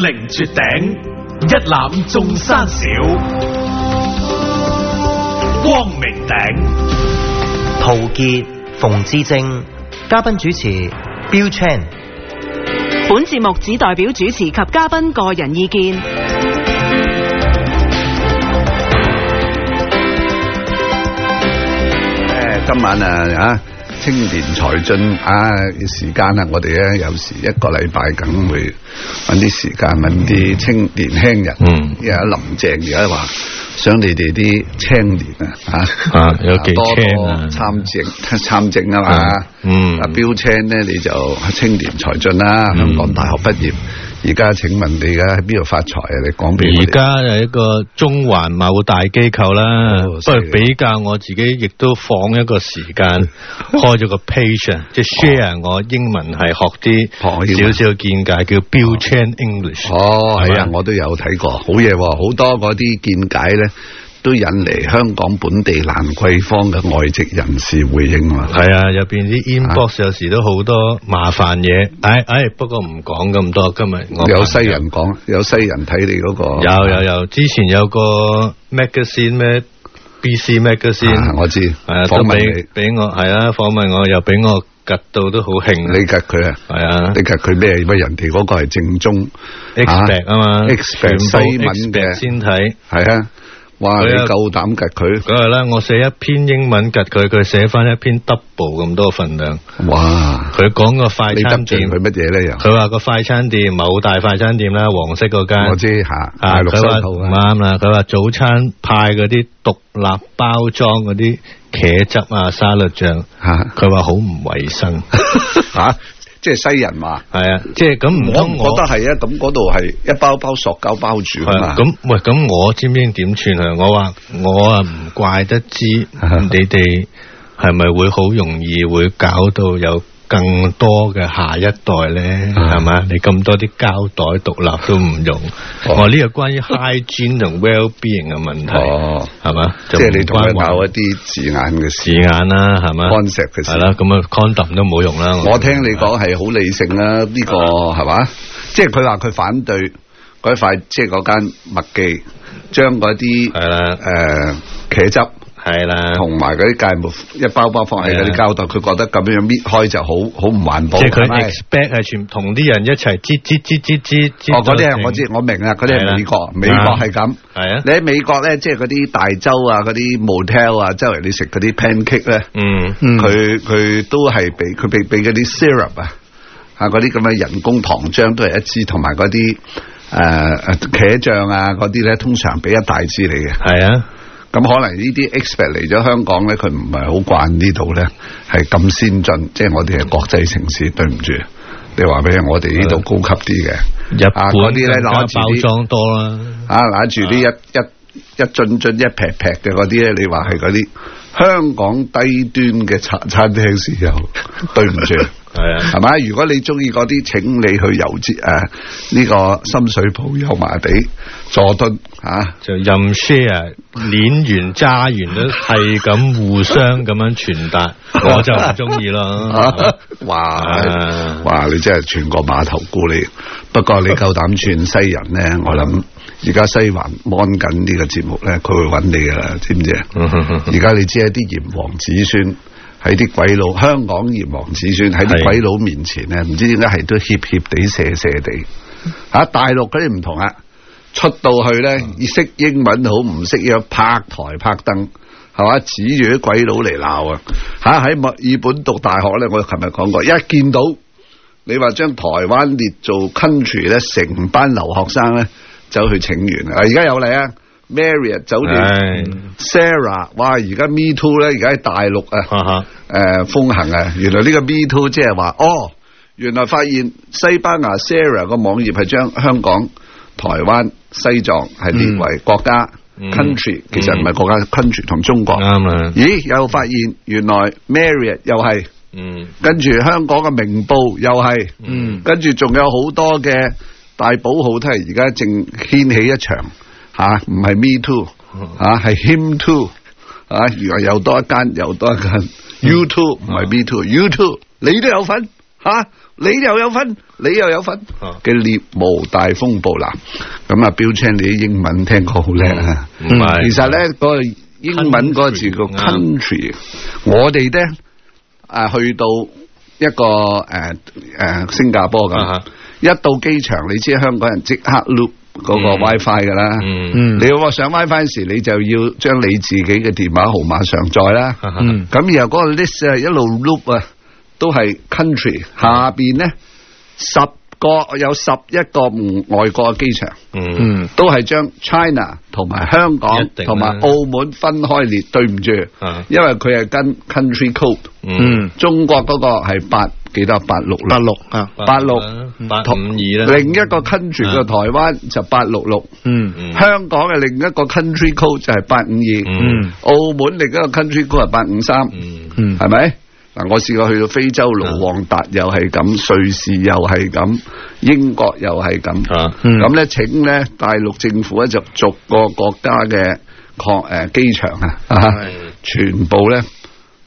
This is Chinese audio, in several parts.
凌绝顶，一览众山小。光明顶，陶杰、冯志正嘉宾主持，Bill Chan。本节目只代表主持及嘉宾个人意见。诶，今晚啊，啊。青年才俊啊！时间啊，我哋咧有时一个礼拜，梗会揾啲时间，揾啲青年轻人。嗯，林郑而家话想你哋啲青年啊，吓吓有几多参政参政啊嘛？嗯，啊标青咧你就青年才俊啦，香港大学毕业。而家請問你而家喺邊度發財啊？你講俾我。而家係一個中環某大機構啦，所以比較我自己亦都放一個時間 開咗個 page，即系 share 我英文係學啲少少見解，叫 Bulchain English。哦，係啊，我都有睇過，好嘢，好多嗰啲見解咧。都引嚟香港本地蘭桂坊嘅外籍人士回应啊！系啊，入边啲 inbox 有时都好多麻烦嘢。唉，哎，不过唔讲咁多。今日我有西人讲，有西人睇你嗰个。有有有，之前有个 magazine 咩？B C magazine，我知。系啊，访俾我系啊，访问我又俾我及到都好兴。你及佢啊？系啊，你夹佢咩？喂，人哋嗰个系正宗 expert 啊嘛？expert 西文嘅先睇系啊。哇！你够胆夹佢？咁系啦，我写一篇英文夹佢，佢写翻一篇 double 咁多份量。哇！佢讲个快餐店佢乜嘢咧？又佢话个快餐店，某大快餐店啦，黄色嗰间。我知吓，大陆新图唔啱啦。佢话早餐派嗰啲独立包装嗰啲茄汁啊、沙律酱吓，佢话好唔卫生吓。即系西人嘛，系啊，即系咁唔通？我觉得系啊，咁嗰度系一包包塑胶包住啊。咁喂，咁我知唔知点算啊？我话我啊唔怪得知 你哋系咪会好容易会搞到有？更多嘅下一代咧，系嘛？你咁多啲膠袋獨立都唔用。我呢个关于 h i g i e n e 同 well-being 嘅問題，系嘛？即系你同佢打一啲字眼嘅字眼啦，系嘛？安石嘅，系啦。咁啊，condom 都冇用啦。我听你讲系好理性啦，呢个系嘛？即系佢话佢反对嗰一块，即系嗰间麦记将嗰啲诶诶茄汁。系啦，同埋嗰啲芥末一包包放喺嗰啲胶袋，佢觉得咁样搣开就好好唔环保。即系佢 expect 系全同啲人一齐接接接接哦，嗰啲系我知，我明啊。嗰啲系美国，美国系咁。系啊，你喺美国咧，即系嗰啲大洲啊，嗰啲 motel 啊，周围你食嗰啲 pancake 咧，嗯，佢佢都系俾佢俾俾嗰啲 syrup 啊，吓嗰啲咁嘅人工糖浆都系一支，同埋嗰啲诶茄酱啊嗰啲咧，通常俾一大支嚟嘅。系啊。咁可能呢啲 expert 嚟咗香港咧，佢唔係好慣呢度咧，係咁先進，即係我哋係國際城市，對唔住，你話俾我哋呢度高級啲嘅，日本嗰啲咧攞住啲，包裝多啦，啊攬住啲一一一樽樽一劈劈嘅嗰啲咧，你話係嗰啲。香港低端嘅茶餐厅豉候，对唔住，系啊，系咪？如果你中意嗰啲，请你去油滋诶，呢个深水埗油麻地坐敦，啊，就任 share，捻完揸完都系咁互相咁样传达，我就唔中意咯。哇，哇，你真系全过码头菇你，不过你够胆串西人咧，我谂。而家西环安紧呢个节目咧，佢会揾你噶啦，知唔知啊？而家你知一啲炎黄子孙喺啲鬼佬，香港炎黄子孙喺啲鬼佬面前咧，唔知点解系都怯怯地、射射地。吓，大陆嗰啲唔同啊，出到去咧，识英文好唔识，样拍台拍灯，系嘛？指住啲鬼佬嚟闹啊！吓喺墨尔本读大学咧，我琴日讲过，一见到你话将台湾列做 country 咧，成班留学生咧。走去請願啊！而家有嚟啊，Marriott 酒店，Sarah，哇！而家 Me Too 咧，而家喺大陸啊，風行啊！原來呢個 Me Too 即係話，哦，原來發現西班牙 Sarah 個網頁係將香港、台灣、西藏係列為國家 country，其實唔係國家 country 同中國。啱咦，又發現原來 Marriott 又係，跟住香港嘅明報又係，跟住仲有好多嘅。大寶好都系而家正掀起一場吓，唔係 me too 吓，係 him too 吓，原來又多一間，又多一間。You too 唔係 me too，You too 你都有份吓，你又有份，你又有份嘅獵巫大風暴啦。咁啊，標青，你啲英文聽過好叻啊。嗯，其實咧個英文嗰個字叫 country，我哋咧啊去到一個誒新加坡咁。一到機場，你知香港人即刻 loop 嗰個 WiFi 噶啦。你話上 WiFi 時，你就要將你自己嘅電話號碼上载啦。咁然後嗰個 list 啊一路 loop 啊，都系 country 下边咧十个有十一個外國嘅機場，嗯，都系將 China 同埋香港同埋澳門分開列。對唔住，因為佢系跟 country code，嗯中國嗰個係八。几得八六八六啊，八六八同二啦。另一个 country 嘅台湾就八六六，嗯，香港嘅另一个 country code 就系八五二，嗯，澳门另一个 country code 系八五三，嗯，系咪？嗱，我试过去到非洲卢旺达又系咁，瑞士又系咁，英国又系咁，啊，咁咧，请咧大陆政府咧就逐个国家嘅，确诶机场啊，吓，全部咧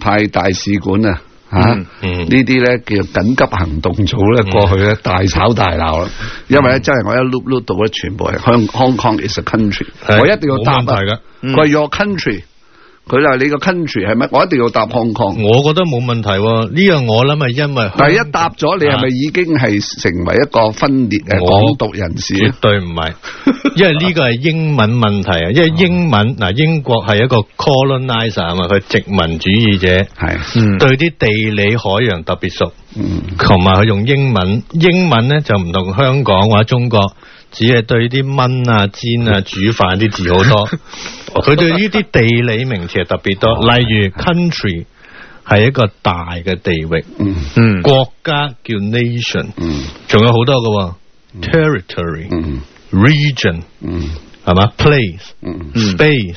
派大使馆啊。嚇，呢啲咧叫緊急行動組咧過去咧大吵大鬧啦，因為咧真系我一碌碌到咧全部系 Hong Kong is a country，我一定要答啊，佢系 your country。佢就你个 c o u n t r y l 系咪？我一定要答汉抗，我觉得冇问题。呢样我谂系因为第一答咗，你系咪已经系成为一个分裂嘅港独人士？绝对唔系，因为呢个系英文问题啊！因为英文嗱，英国系一个 colonizer 啊嘛，佢殖民主义者系，对啲地理海洋特别熟，同埋佢用英文，英文咧就唔同香港或者中国。只系对啲炆啊、煎啊、煮饭啲字好多，佢对呢啲地理名词特别多，例如 country 系一个大嘅地域，嗯，国家叫 nation，嗯，仲有好多嘅 territory，r e g i o n 嗯，系嘛，place，s p a c e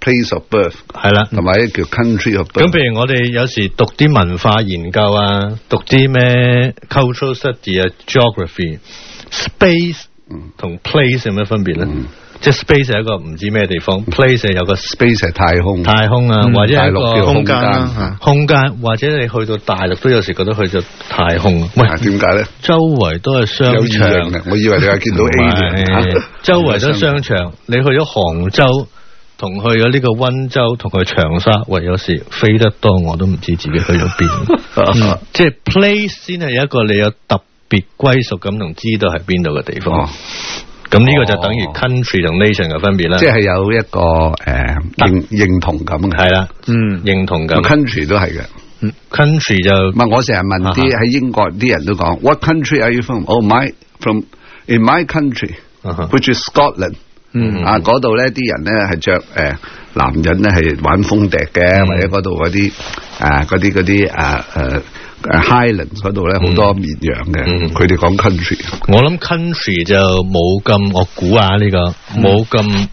p l a c e of birth，系啦，同埋叫 country of birth。咁譬如我哋有时读啲文化研究啊，读啲咩 cultural study 啊，geography，space。同 place 有咩分别咧？即系 space 系一个唔知咩地方，place 系有个 space 系太空、太空啊，或者一空间空间或者你去到大陆都有时觉得去咗太空。喂，点解咧？周围都系商场，我以为你系见到 A 点。周围都商场，你去咗杭州，同去咗呢个温州，同去长沙，喂，有时飞得多，我都唔知自己去咗边。即系 place 先系一个你有特。别归属感同知道系边度嘅地方，咁呢个就等于 country 同 nation 嘅分别啦。即系有一个诶认认同感系啦，嗯，认同感 country 都系嘅，country 就唔系我成日问啲喺英国啲人都讲 What country are you from? Oh my, from in my country, which is Scotland. 嗯啊，度咧啲人咧系着诶男人咧系玩风笛嘅，或者度啲誒啲啲誒诶诶 Highland 度咧好多绵羊嘅，佢哋讲 country。我諗 country 就冇咁，我估下呢个冇咁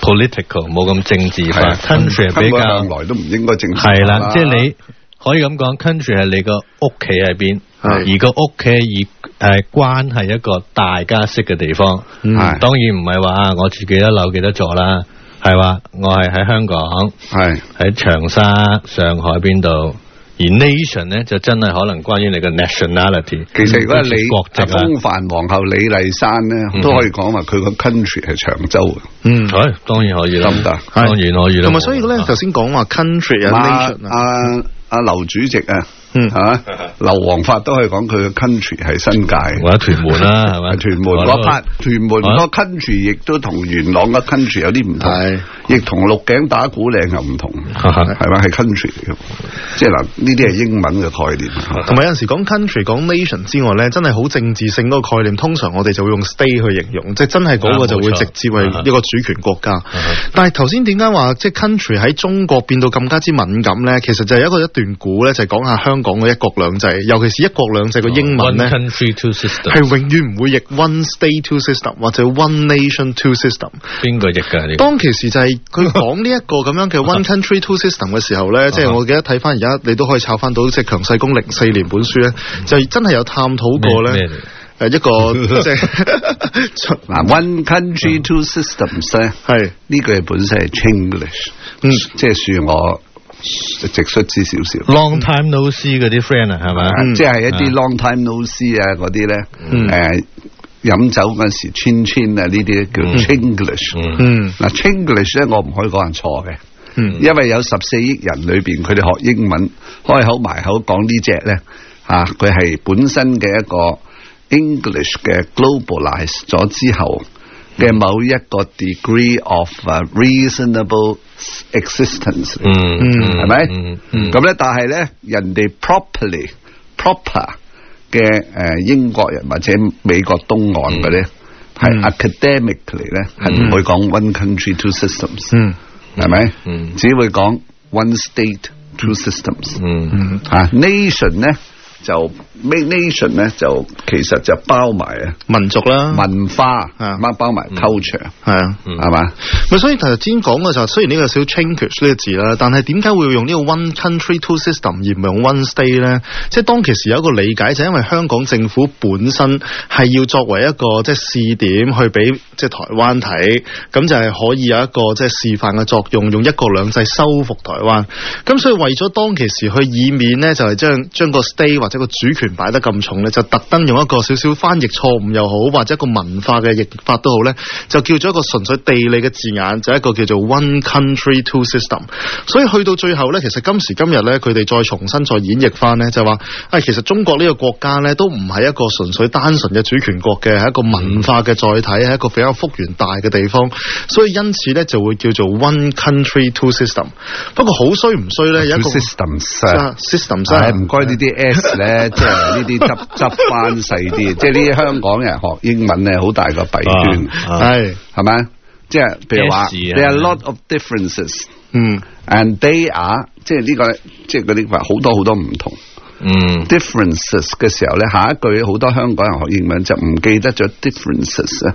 political，冇咁政治化。country 比较來都唔应该政治。系啦，即系你可以咁讲 c o u n t r y 系你个屋企喺邊。而个屋企以诶关系一个大家识嘅地方，当然唔系话我住几多楼几多座啦，系话我系喺香港，系喺长沙、上海边度。而 nation 咧就真系可能关于你嘅 nationality。其实如果李国静、风范皇后李丽珊咧，都可以讲话佢个 country 系长洲嘅。嗯，系当然可以啦，当然可以啦。咁啊，所以咧头先讲话 country 啊，阿阿刘主席啊。嗯，吓，嘛？刘皇发都系讲佢嘅 country 系新界或者屯门啦，系 嘛？屯门嗰 p a r 屯门嗰 country 亦都同元朗嘅 country 有啲唔同，亦同鹿景打鼓岭又唔同，系咪？系 country 即系嗱，呢啲系英文嘅概念。同埋有時講 country、講 nation 之外咧，真係好政治性嗰個概念，通常我哋就會用 stay 去形容，即係真係嗰個就會直接係一個主權國家。但係頭先點解話即係 country 喺中國變到咁加之敏感咧？其實就係一個一段故咧，就係講下香。讲嘅一国两制，尤其是一国两制嘅英文咧，系永远唔会译 one state two system 或者 one nation two system。边个译噶？当其时就系佢讲呢一个咁样嘅 one country two system 嘅时候咧，即系我记得睇翻而家你都可以抄翻到即系《强势功》四年本书咧，就真系有探讨过咧，诶一个 即系嗱 one country two systems 系呢句本身系 i n g l i s h 嗯，即系恕我。直率啲少少，long time no see 嗰啲 friend 啊，系咪？即系一啲 long time no see 啊，啲咧，诶，饮酒阵时穿穿啊，呢啲叫 English。嗯，嗱，English 咧，我唔可以讲人错嘅，嗯，因为有十四亿人里边，佢哋学英文，开口埋口讲呢只咧，吓，佢系本身嘅一个 English 嘅 g l o b a l i z e 咗之后嘅某一个 degree of reasonable。existence，嗯，系咪？咁咧，但系咧，人哋 properly proper 嘅诶，英国人或者美国东岸嘅啲，系 academically 咧，系唔会讲 one country two systems，嗯，系咪？嗯，只会讲 one state two systems，n a t i o n 咧。就 make nation 咧，就其实就包埋啊，民族啦、文化啊，咁包埋 culture，系啊，系嘛。咪所以头先讲嘅就虽然呢个小 change 呢个字啦，但系点解会用呢个 one country two system 而唔用 one stay 咧？即系当其时有一个理解，就係因为香港政府本身系要作为一个即系试点去俾即系台湾睇，咁就系可以有一个即系示范嘅作用，用一国两制修复台湾，咁所以为咗当其时去以免咧，就系将将个 stay 或就個主權擺得咁重咧，就特登用一個少少翻譯錯誤又好，或者一個文化嘅譯法都好咧，就叫做一個純粹地理嘅字眼，就一個叫做 One Country Two System。所以去到最後咧，其實今時今日咧，佢哋再重新再演繹翻咧，就話啊，其實中國呢個國家咧都唔係一個純粹單純嘅主權國嘅，係一個文化嘅載體，係一個比較復原大嘅地方，所以因此咧就會叫做 One Country Two System。不過好衰唔衰咧？Two s y s t e m s y s t e m 唔該呢啲 S。咧即系呢啲执 执翻细啲，即系啲香港人学英文咧，好大个弊端，系系咪？即系譬如话，There are a lot of differences，嗯，and they are 即系呢个，即系嗰啲好多好多唔同，嗯，differences 嘅时候咧，下一句好多香港人学英文就唔记得咗 differences 啊，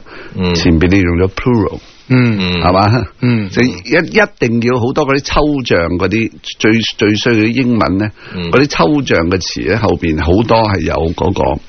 前边你用咗 plural。嗯，嗯，系嘛，嗯，就一一定要好多嗰啲抽象嗰啲最最衰嘅英文咧，嗰啲抽象嘅词咧后边好多系有嗰个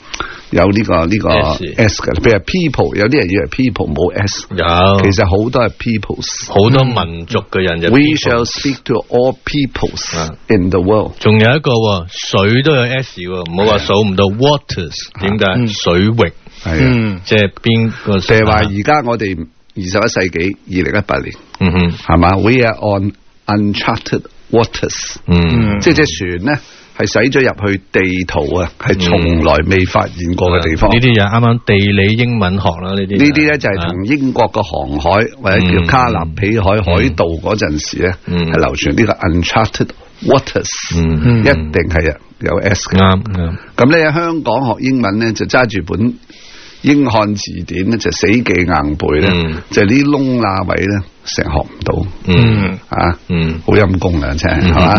有呢个呢个 s 嘅，譬如 people，有啲人以为 people 冇 s，有，其实好多系 peoples，好多民族嘅人 we shall speak to all peoples in the world。仲有一个水都有 s，唔好话数唔到 waters，点解水域系，即系边个？即系话而家我哋。二十一世紀二零一八年，嗯嗯，系嘛？We are on uncharted waters，嗯，即系只船咧系驶咗入去地图啊，系从来未发现过嘅地方。呢啲又啱啱地理英文學啦，呢啲呢啲咧就系同英國嘅航海或者叫卡勒比海海道嗰阵时咧，系流传呢个 uncharted waters，一定系有 S 嘅。啱，咁咧喺香港學英文咧就揸住本。英汉字典咧就死记硬背咧，就啲窿罅位咧成日学唔到，啊，好阴功啊真系，系嘛，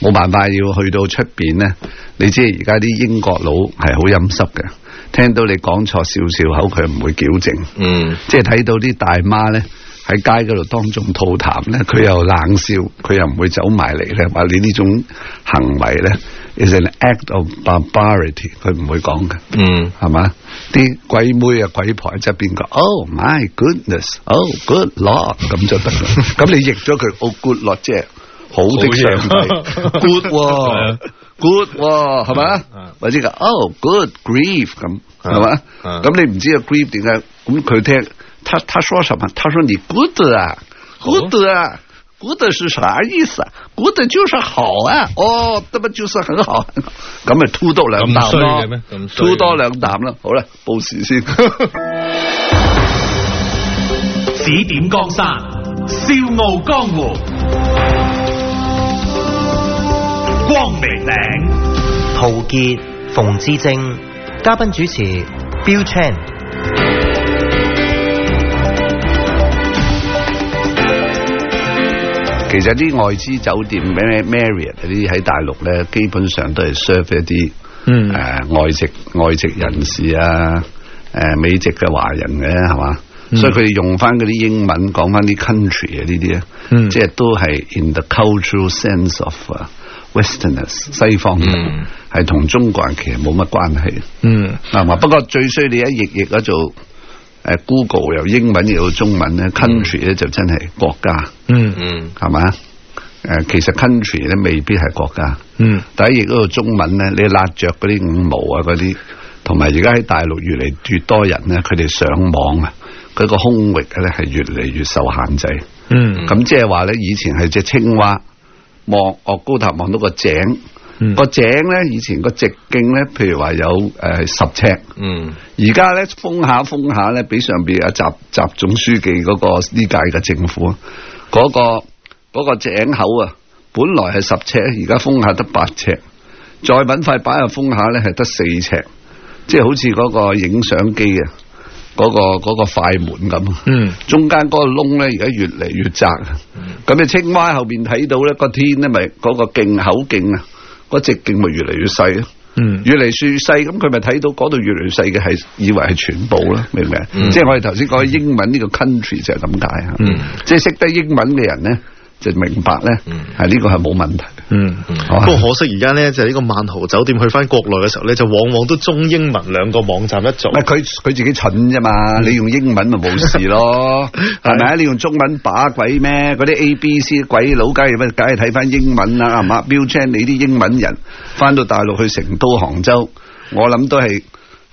冇办法要去到出边咧。你知而家啲英国佬系好阴湿嘅，听到你讲错少少口佢唔会纠正，嗯，即系睇到啲大妈咧。喺街嗰度當中吐痰咧，佢又冷笑，佢又唔會走埋嚟嘅。話你呢種行為咧，is an act of barbarity，佢唔會講嘅。嗯，係嘛？啲鬼妹啊鬼婆喺側邊講，Oh my goodness，Oh good lord，咁就得啦。咁你譯咗佢，Oh good lord，即係好的上帝，good g o o d 係嘛？或者個 Oh good grief，咁係嘛？咁你唔知啊 grief 點解？咁佢聽。他他说什么？他说你 good 啊，good 啊，good 是啥意思？good 啊就是好啊，哦，那么就是很好。咁咪秃多两啖咯 t 多两啖咯，好啦，报时先。指点江山，笑傲江湖。光明顶，陶杰、冯志正，嘉宾主持，Bill c h a n 其實啲外資酒店咩 Marriott 嗰啲喺大陸咧，基本上都係 serve 一啲誒外籍外籍人士啊，誒美籍嘅華人嘅係嘛，所以佢哋用翻嗰啲英文講翻啲 country 啊呢啲啊，即係都係 in the cultural sense of w e s t e r n n e s s 西方嘅，係同中國人其實冇乜關係，嗯，嗱嘛，不過最衰你一逆逆嗰做。誒 Google 由英文又到中文咧，country 咧就真係國家，嗯嗯，係嘛？誒其實 country 咧未必係國家，嗯。第一亦都個中文咧，你揦着嗰啲五毛啊嗰啲，同埋而家喺大陸越嚟越多人咧，佢哋上網啊，佢個空域咧係越嚟越受限制，嗯。咁即係話咧，以前係只青蛙望哦高頭望到個井。个井咧，以前个直径咧，譬如话有诶十尺。嗯。而家咧封下封下咧，比上边阿习习总书记嗰个呢届嘅政府，嗰个个井口啊，本来系十尺，而家封下得八尺，再搵块板又封下咧，系得四尺，即系好似嗰个影相机啊，嗰个个快门咁。嗯。中间嗰个窿咧，而家越嚟越窄。嗯。咁啊，青蛙后边睇到咧个天咧，咪嗰个镜口径啊！嗰直径咪越嚟越细咯，越嚟越细咁佢咪睇到嗰度越嚟越细嘅系，以为系全部啦，明唔明？即系我哋头先讲英文呢个 country 就系咁解吓，即系识得英文嘅人咧。就明白咧，系呢个系冇问题。嗯，不过可惜而家咧，就呢个万豪酒店去翻国内嘅时候咧，就往往都中英文两个网站一做。系佢佢自己蠢啫嘛，你用英文咪冇事咯，系 咪啊？你用中文把鬼咩？嗰啲 A B C 鬼佬鸡，咪梗系睇翻英文啦，系嘛？标枪，你啲英文人翻到大陆去成都、杭州，我谂都系。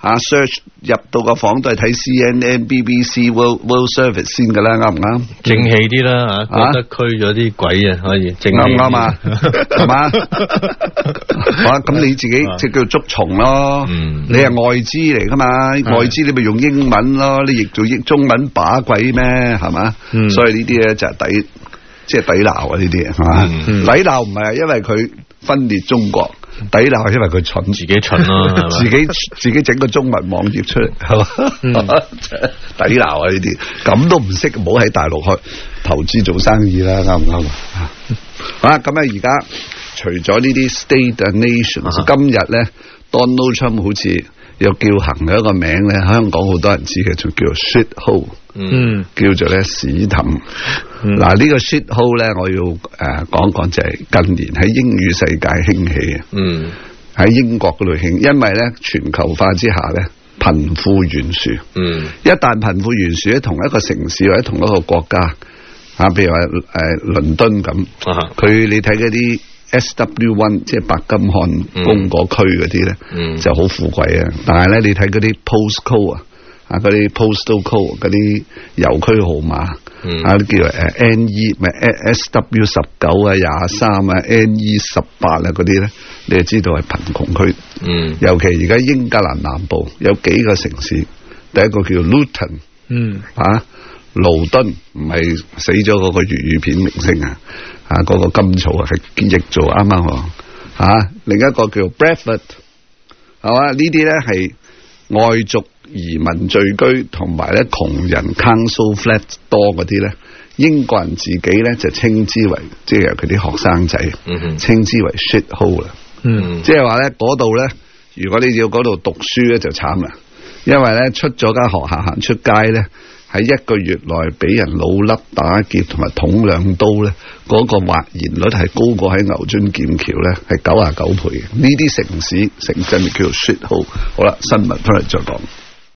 啊，search 入到个房都系睇 C N N B B C World World Service 先噶啦，啱唔啱？正气啲啦，吓觉得驱咗啲鬼啊，可以正啱唔啱啊？系 嘛？咁你自己即叫做捉虫咯。你系外资嚟噶嘛？外资你咪用英文咯，你亦做英中文把鬼咩？系嘛？所以呢啲咧就系抵，即系抵闹啊！呢啲系嘛？抵闹唔系因为佢分裂中国。抵闹，因为佢蠢，自己蠢咯，自己自己整个中文网页出嚟，系嘛？抵闹啊！呢啲咁都唔识，唔好喺大陆去投资做生意啦，啱唔啱啊？啊，咁啊！而家除咗呢啲 state nations，今日咧 Donald Trump 好似。又叫行嘅一个名咧，香港好多人知嘅，就叫 shit hole，嗯，叫做咧屎腾。嗱呢个 shit hole 咧，我要诶讲讲就系近年喺英语世界兴起嘅，嗯，喺英国嗰度兴，因为咧全球化之下咧贫富悬殊，嗯，一旦贫富悬殊喺同一个城市或者同一个国家，啊，譬如话诶伦敦咁，佢你睇嗰啲。S W One 即係白金漢宮嗰區嗰啲咧，就好富貴啊！但係咧，你睇嗰啲 Postcode 啊，啊嗰啲 Postal Code 嗰啲郵區號碼啊，叫誒 N E 咪 S S W 十九啊、廿三啊、N E 十八啊嗰啲咧，你就知道係貧窮區。嗯，尤其而家英格蘭南部有幾個城市，第一個叫 Luton。嗯，嚇。劳敦唔系死咗嗰个粤语片明星啊，啊嗰个甘草啊系易做啱啱，啊另一个叫 Bradford，系嘛呢啲咧系外族移民聚居同埋咧穷人 Council Flat 多嗰啲咧，英国人自己咧就称之为即系佢啲学生仔，称之为 shit hole 啦，即系话咧嗰度咧，如果你要嗰度读书咧就惨啦，因为咧出咗间学校行出街咧。喺一个月内俾人老笠打劫同埋捅两刀咧，嗰个滑言率系高过喺牛津剑桥咧，系九啊九倍嘅。呢啲城市城镇叫做说好，好啦，新闻翻嚟再讲。